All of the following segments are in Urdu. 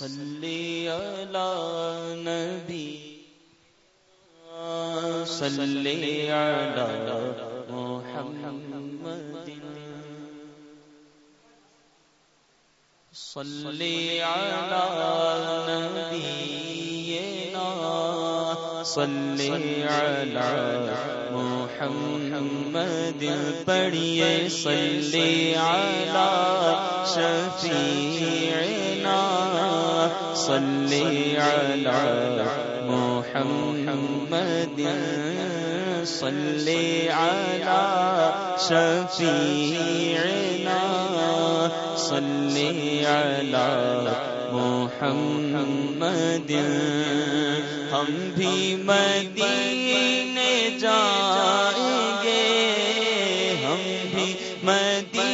صلی علی نبی. صلی علی محمد. صلی علی نبینا. صلی علی محمد. پڑھیے صلی علی شفیعنا صلی علی محمد صلی علی شفیعنا صلی علی محمد. ہم بھی مدینے جائیں گے، ہم بھی مدینے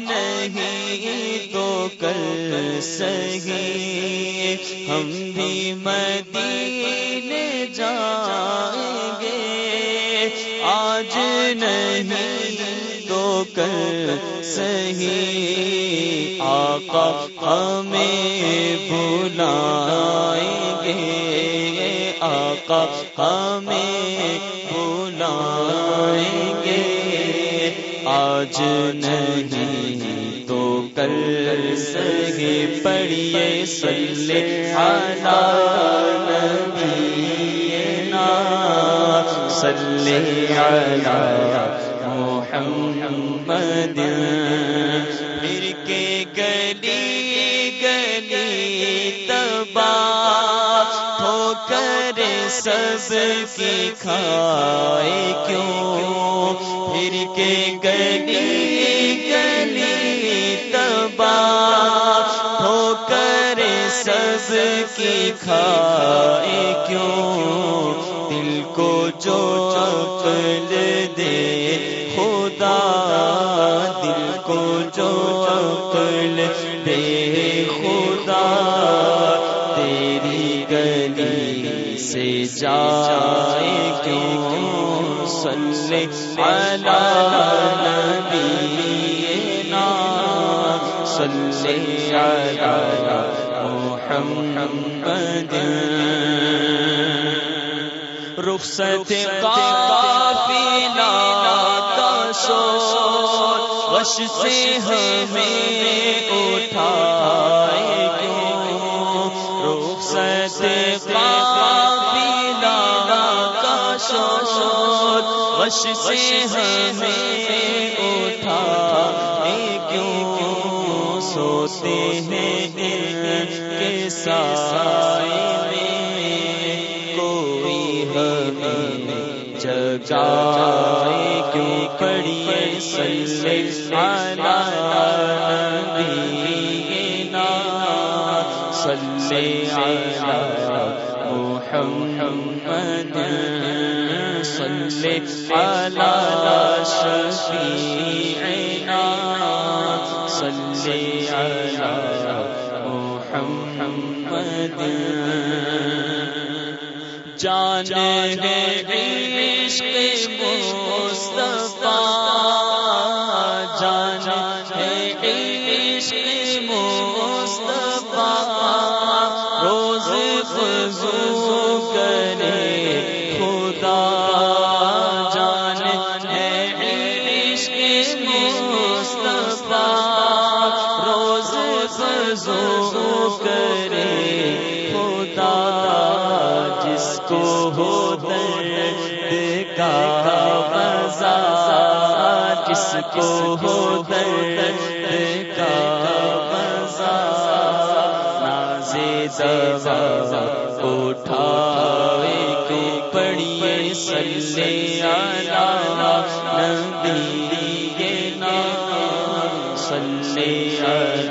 نہیں تو کل سہی ہم بھی مدینے جائیں گے۔ آج نہیں تو کل سہی آقا ہمیں بلائیں گے۔ آقا ہمیں بلائیں گے۔ آج نہیں سگے پڑھیے سلے نبینا صلی علی محمد پھر کے گلی گلی تبا ہو کر سب کی کھائے کیوں؟ پھر کے گلی سب کی کھائے کیوں؟ دل کو جو عقل دے، خدا، دل کو جو عقل دے، خدا، تیری گلی سے جائے کیوں؟ صلی علی نبینا صلی علی محمد. رخصت قافلہ کا شور وش سے ہمیں اٹھائے کیوں رخصت قافلہ کا شور وش سے ہمیں سوتے ہیں کے سائے میں کوئی ہمیں جگائے کیوں پڑھیے صلی علی نبینا صلی محمد صلی علی شفیعنا صلی محمد جان عشق مصطفیٰ جان عشق مصطفیٰ روز فضو کرے خدا جان عشق مصطفیٰ روز کرے جس کو ہو درد کا مزہ، نازے دوا اٹھائے کو پڑھیے، صلی علی نبینا صلی علی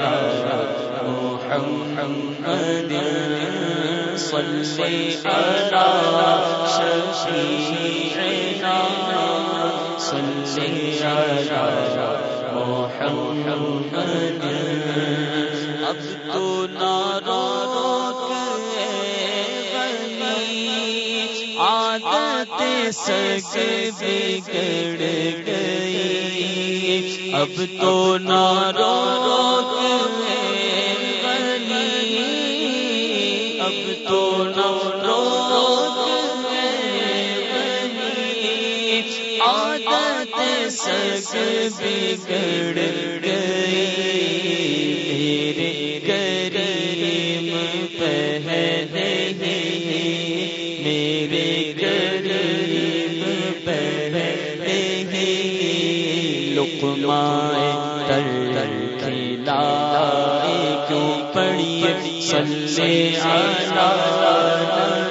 محمد، صلی علی اب تو نہ عادت سگ بگڑ گئی اب تو نارو بنی بگڑ گئی میرے کریم پہلے میرے کریم پہلے لقمائے تر کھلائے کیوں پڑیے صلی علی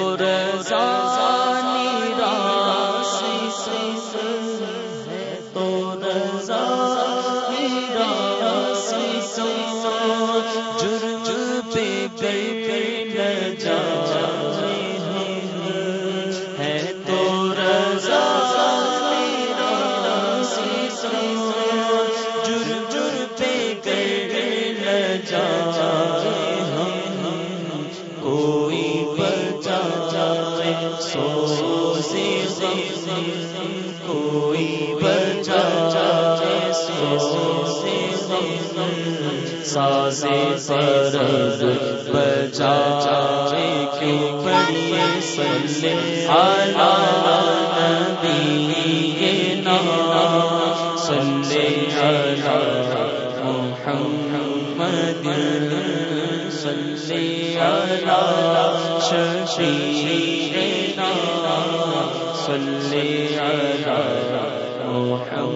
جائے سو سے کوئی بچا جائے سو سے سازے بچا جائے کیوں سلے آلہ نبی نا سلے آلہ محمد صلی علی شفیعنا الرحمن